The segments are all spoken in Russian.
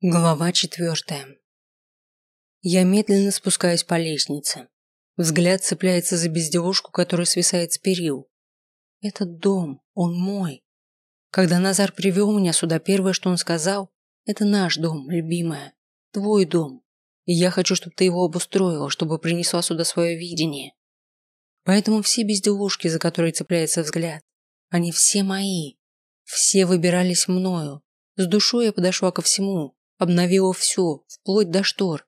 Глава четвертая. Я медленно спускаюсь по лестнице. Взгляд цепляется за безделушку, которая свисает с перил. Этот дом, он мой. Когда Назар привел меня сюда, первое, что он сказал, это наш дом, любимая, твой дом. И я хочу, чтобы ты его обустроила, чтобы принесла сюда свое видение. Поэтому все безделушки, за которые цепляется взгляд, они все мои. Все выбирались мною. С душой я подошла ко всему, Обновила все, вплоть до штор.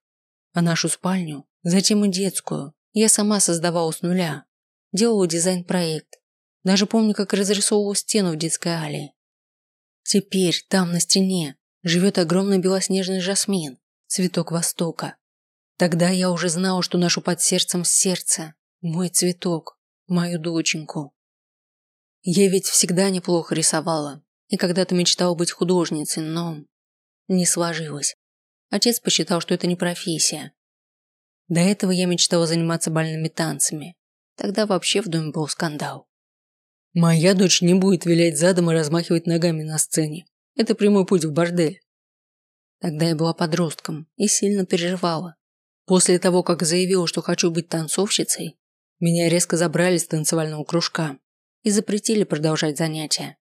А нашу спальню, затем и детскую, я сама создавала с нуля. Делала дизайн-проект. Даже помню, как разрисовывала стену в детской аллее. Теперь там, на стене, живет огромный белоснежный жасмин, цветок Востока. Тогда я уже знала, что ношу под сердцем сердце, мой цветок, мою доченьку. Я ведь всегда неплохо рисовала и когда-то мечтала быть художницей, но не сложилось. Отец посчитал, что это не профессия. До этого я мечтала заниматься бальными танцами. Тогда вообще в доме был скандал. Моя дочь не будет вилять задом и размахивать ногами на сцене. Это прямой путь в бордель. Тогда я была подростком и сильно переживала. После того, как заявила, что хочу быть танцовщицей, меня резко забрали с танцевального кружка и запретили продолжать занятия.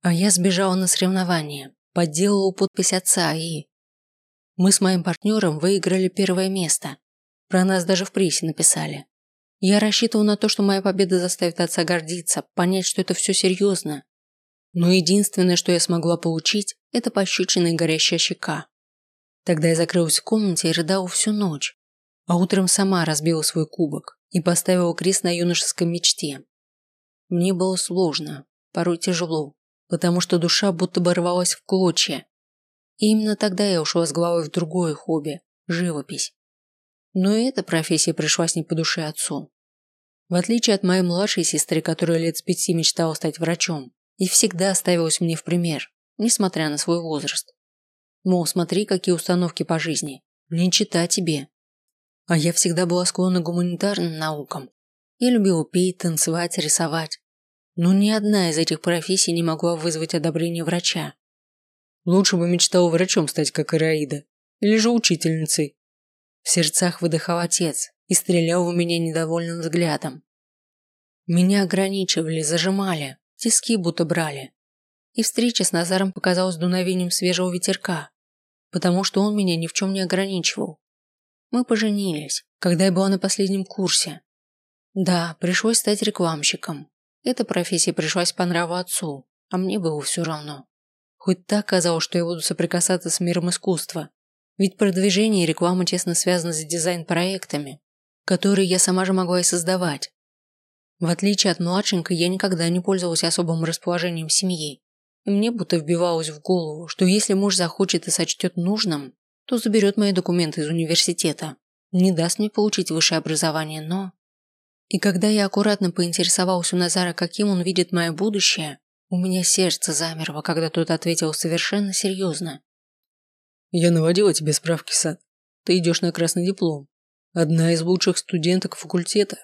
А я сбежала на соревнования, подделала подпись отца и... Мы с моим партнером выиграли первое место. Про нас даже в прессе написали. Я рассчитывал на то, что моя победа заставит отца гордиться, понять, что это все серьезно. Но единственное, что я смогла получить, это пощечина и горящая щека. Тогда я закрылась в комнате и рыдала всю ночь. А утром сама разбила свой кубок и поставила крест на юношеской мечте. Мне было сложно, порой тяжело потому что душа будто бы рвалась в клочья. И именно тогда я ушла с головой в другое хобби – живопись. Но и эта профессия пришлась не по душе отцу. В отличие от моей младшей сестры, которая лет с пяти мечтала стать врачом, и всегда ставилась мне в пример, несмотря на свой возраст. Мол, смотри, какие установки по жизни, не чита тебе. А я всегда была склонна к гуманитарным наукам. Я любила петь, танцевать, рисовать. Но ни одна из этих профессий не могла вызвать одобрение врача. Лучше бы мечтал врачом стать, как Ираида, или же учительницей. В сердцах выдыхал отец и стрелял в меня недовольным взглядом. Меня ограничивали, зажимали, тиски будто брали. И встреча с Назаром показалась дуновением свежего ветерка, потому что он меня ни в чем не ограничивал. Мы поженились, когда я была на последнем курсе. Да, пришлось стать рекламщиком, эта профессия пришлась по нраву отцу, а мне было все равно. Хоть так казалось, что я буду соприкасаться с миром искусства. Ведь продвижение и реклама тесно связаны с дизайн-проектами, которые я сама же могла и создавать. В отличие от младшенькой, я никогда не пользовалась особым расположением семьи. И мне будто вбивалось в голову, что если муж захочет и сочтет нужным, то заберет мои документы из университета. Не даст мне получить высшее образование, но... И когда я аккуратно поинтересовался у Назара, каким он видит мое будущее, у меня сердце замерло, когда тот ответил совершенно серьезно. «Я наводила тебе справки, Сад. Ты идешь на красный диплом. Одна из лучших студенток факультета.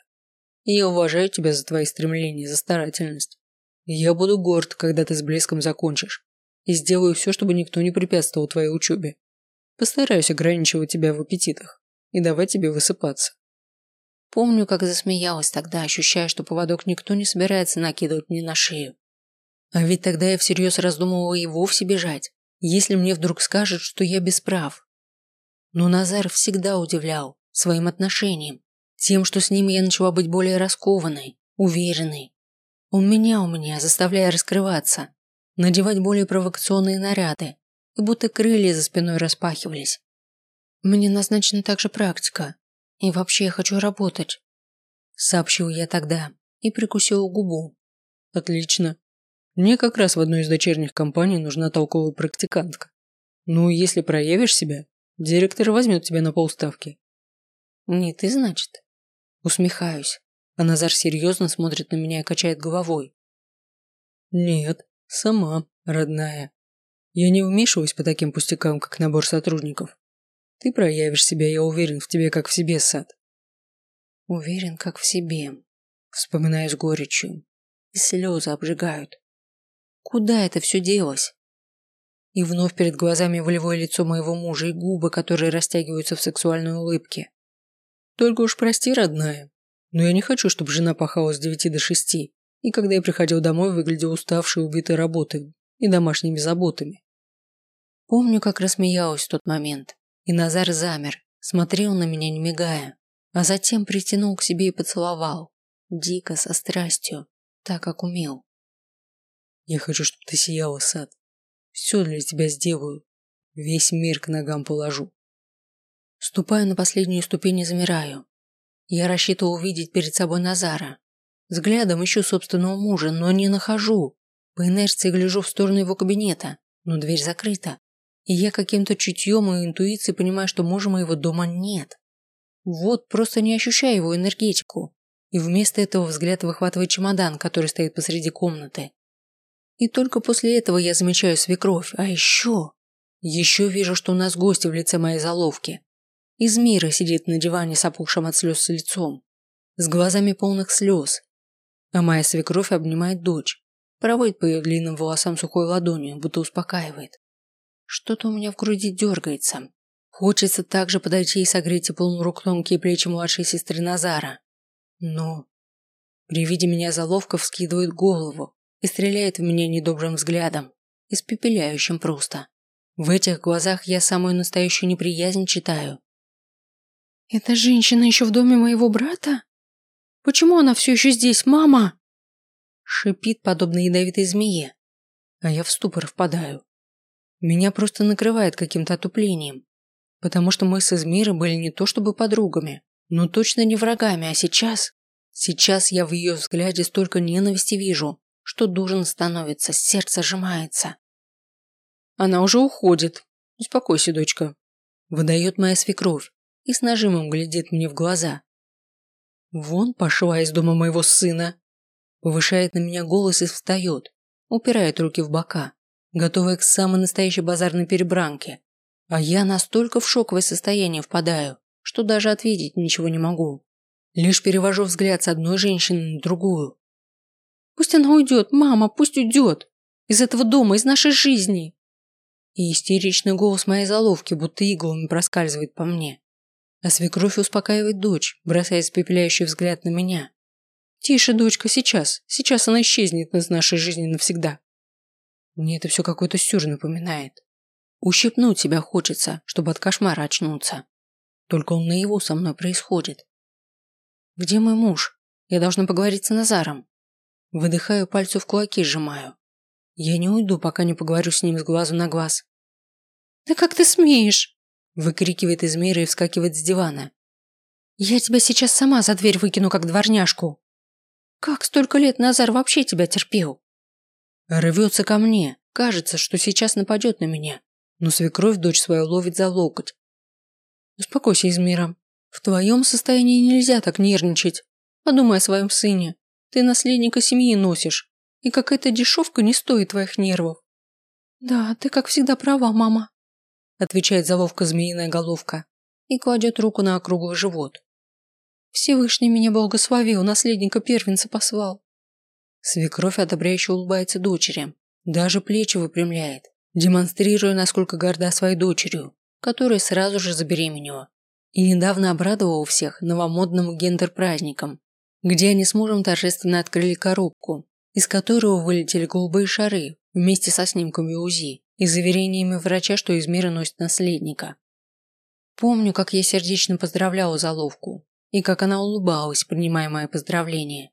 И я уважаю тебя за твои стремления, за старательность. я буду горд, когда ты с блеском закончишь. И сделаю все, чтобы никто не препятствовал твоей учебе. Постараюсь ограничивать тебя в аппетитах и давать тебе высыпаться. Помню, как засмеялась тогда, ощущая, что поводок никто не собирается накидывать мне на шею. А ведь тогда я всерьез раздумывала и вовсе бежать, если мне вдруг скажут, что я без прав. Но Назар всегда удивлял своим отношением, тем, что с ним я начала быть более раскованной, уверенной. Он менял меня, заставляя раскрываться, надевать более провокационные наряды, и будто крылья за спиной распахивались. Мне назначена также практика, и вообще я хочу работать. Сообщил я тогда и прикусил губу. Отлично. Мне как раз в одной из дочерних компаний нужна толковая практикантка. Ну, если проявишь себя, директор возьмет тебя на полставки. Не ты, значит? Усмехаюсь, а Назар серьезно смотрит на меня и качает головой. Нет, сама, родная. Я не вмешиваюсь по таким пустякам, как набор сотрудников. Ты проявишь себя, я уверен в тебе, как в себе, Сад. Уверен, как в себе. Вспоминаю с горечью. И слезы обжигают. Куда это все делось? И вновь перед глазами волевое лицо моего мужа и губы, которые растягиваются в сексуальной улыбке. Только уж прости, родная, но я не хочу, чтобы жена пахала с девяти до шести, и когда я приходил домой, выглядел уставшей, убитой работой и домашними заботами. Помню, как рассмеялась в тот момент, и Назар замер, смотрел на меня, не мигая, а затем притянул к себе и поцеловал, дико, со страстью, так, как умел. Я хочу, чтобы ты сияла, Сад. Все для тебя сделаю. Весь мир к ногам положу. Ступаю на последнюю ступень и замираю. Я рассчитывал увидеть перед собой Назара. Взглядом ищу собственного мужа, но не нахожу. По инерции гляжу в сторону его кабинета, но дверь закрыта. И я каким-то чутьем и интуицией понимаю, что мужа моего дома нет. Вот, просто не ощущаю его энергетику. И вместо этого взгляд выхватывает чемодан, который стоит посреди комнаты. И только после этого я замечаю свекровь. А еще... Еще вижу, что у нас гости в лице моей заловки. Из мира сидит на диване с опухшим от слез лицом. С глазами полных слез. А моя свекровь обнимает дочь. Проводит по ее длинным волосам сухой ладонью, будто успокаивает. Что-то у меня в груди дергается. Хочется также подойти и согреть теплом рук тонкие плечи младшей сестры Назара. Но... При виде меня заловка вскидывает голову и стреляет в меня недобрым взглядом, испепеляющим просто. В этих глазах я самую настоящую неприязнь читаю. «Эта женщина еще в доме моего брата? Почему она все еще здесь, мама?» Шипит, подобно ядовитой змее, а я в ступор впадаю. Меня просто накрывает каким-то отуплением, потому что мы с Измирой были не то чтобы подругами, но точно не врагами, а сейчас... Сейчас я в ее взгляде столько ненависти вижу, что дужин становится, сердце сжимается. Она уже уходит. Успокойся, дочка. Выдает моя свекровь и с нажимом глядит мне в глаза. Вон пошла из дома моего сына. Повышает на меня голос и встает, упирает руки в бока готовая к самой настоящей базарной перебранке. А я настолько в шоковое состояние впадаю, что даже ответить ничего не могу. Лишь перевожу взгляд с одной женщины на другую. Пусть она уйдет, мама, пусть уйдет. Из этого дома, из нашей жизни. И истеричный голос моей заловки будто иглами проскальзывает по мне. А свекровь успокаивает дочь, бросая испепеляющий взгляд на меня. «Тише, дочка, сейчас. Сейчас она исчезнет из нашей жизни навсегда». Мне это все какой-то сюр напоминает. Ущипнуть себя хочется, чтобы от кошмара очнуться. Только он наяву со мной происходит. Где мой муж? Я должна поговорить с Назаром. Выдыхаю, пальцы в кулаки сжимаю. Я не уйду, пока не поговорю с ним с глазу на глаз. «Да как ты смеешь?» Выкрикивает из мира и вскакивает с дивана. «Я тебя сейчас сама за дверь выкину, как дворняжку!» «Как столько лет Назар вообще тебя терпел?» Рвется ко мне, кажется, что сейчас нападет на меня, но свекровь дочь свою ловит за локоть. Успокойся, Измира. В твоем состоянии нельзя так нервничать. Подумай о своем сыне. Ты наследника семьи носишь, и какая-то дешевка не стоит твоих нервов. Да, ты как всегда права, мама, отвечает заловка змеиная головка и кладет руку на округлый живот. Всевышний меня благословил, наследника первенца послал. Свекровь одобряюще улыбается дочери, даже плечи выпрямляет, демонстрируя, насколько горда своей дочерью, которая сразу же забеременела. И недавно обрадовала всех новомодным гендер-праздником, где они с мужем торжественно открыли коробку, из которого вылетели голубые шары вместе со снимками УЗИ и заверениями врача, что из мира носит наследника. Помню, как я сердечно поздравляла заловку, и как она улыбалась, принимая мои поздравления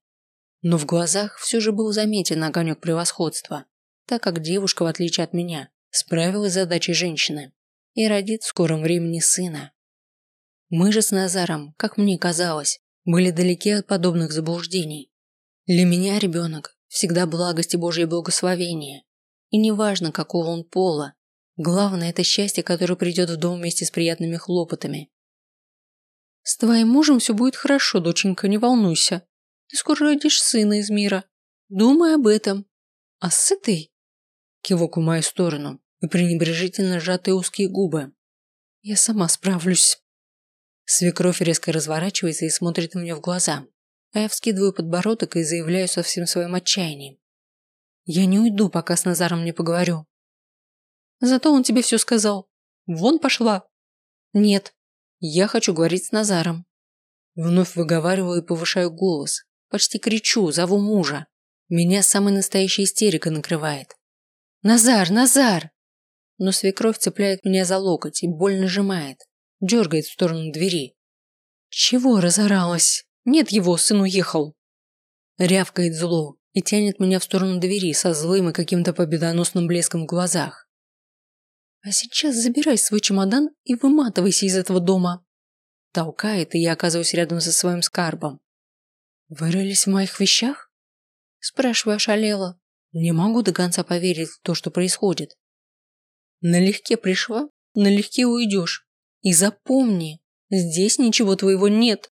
но в глазах все же был заметен огонек превосходства, так как девушка, в отличие от меня, справилась с задачей женщины и родит в скором времени сына. Мы же с Назаром, как мне казалось, были далеки от подобных заблуждений. Для меня ребенок всегда благость и Божье благословение. И неважно, какого он пола, главное – это счастье, которое придет в дом вместе с приятными хлопотами. «С твоим мужем все будет хорошо, доченька, не волнуйся», ты скоро родишь сына из мира. Думай об этом. А сытый? Кивок в мою сторону и пренебрежительно сжатые узкие губы. Я сама справлюсь. Свекровь резко разворачивается и смотрит мне в глаза, а я вскидываю подбородок и заявляю со всем своим отчаянием. Я не уйду, пока с Назаром не поговорю. Зато он тебе все сказал. Вон пошла. Нет, я хочу говорить с Назаром. Вновь выговариваю и повышаю голос. Почти кричу, зову мужа. Меня самая настоящая истерика накрывает. «Назар! Назар!» Но свекровь цепляет меня за локоть и больно сжимает. Дергает в сторону двери. «Чего разоралась? Нет его, сын уехал!» Рявкает зло и тянет меня в сторону двери со злым и каким-то победоносным блеском в глазах. «А сейчас забирай свой чемодан и выматывайся из этого дома!» Толкает, и я оказываюсь рядом со своим скарбом. «Вырылись в моих вещах?» Спрашиваю ошалела. Не могу до конца поверить в то, что происходит. Налегке пришла, налегке уйдешь. И запомни, здесь ничего твоего нет.